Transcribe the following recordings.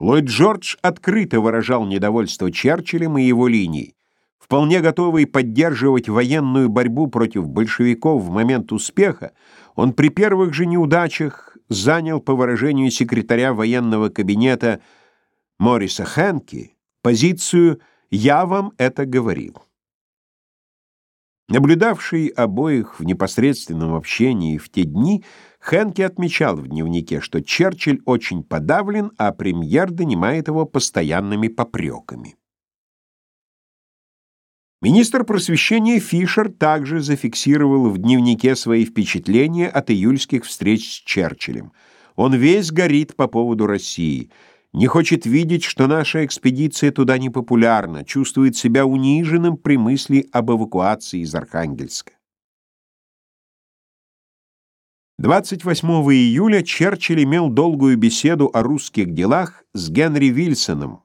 Ллойд Джордж открыто выражал недовольство Черчиллем и его линией. Вполне готовый поддерживать военную борьбу против большевиков в момент успеха, он при первых же неудачах занял, по выражению секретаря военного кабинета Мориса Хэнки, позицию «я вам это говорил». Наблюдавший обоих в непосредственном общении в те дни, Хенке отмечал в дневнике, что Черчилль очень подавлен, а премьер донимает его постоянными попреками. Министр просвещения Фишер также зафиксировал в дневнике свои впечатления от июльских встреч с Черчиллем. Он весь горит по поводу России – не хочет видеть, что наша экспедиция туда не популярна, чувствует себя униженным при мысли об эвакуации из Архангельска. 28 июля Черчилль имел долгую беседу о русских делах с Генри Вильсоном,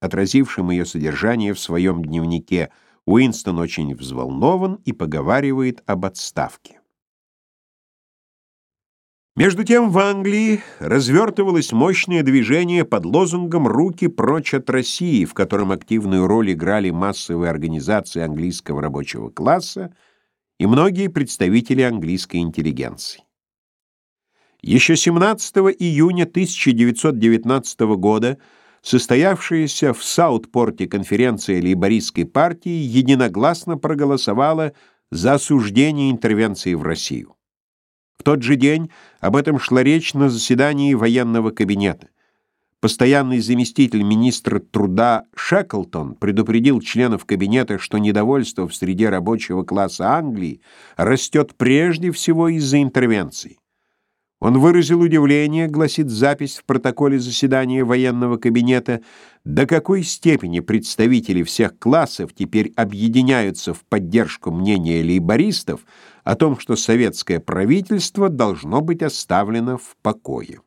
отразившим ее содержание в своем дневнике. Уинстон очень взволнован и поговаривает об отставке. Между тем в Англии развертывалось мощное движение под лозунгом «Руки прочь от России», в котором активную роль играли массовые организации английского рабочего класса и многие представители английской интеллигенции. Еще 17 июня 1919 года состоявшаяся в Саутпорте конференция лейбористской партии единогласно проголосовала за осуждение интервенции в Россию. В тот же день об этом шла речь на заседании военного кабинета. Постоянный заместитель министра труда Шеклтон предупредил членов кабинета, что недовольство в среде рабочего класса Англии растет прежде всего из-за интервенций. Он выразил удивление, гласит запись в протоколе заседания военного кабинета, до какой степени представители всех классов теперь объединяются в поддержку мнения лейбористов о том, что советское правительство должно быть оставлено в покое.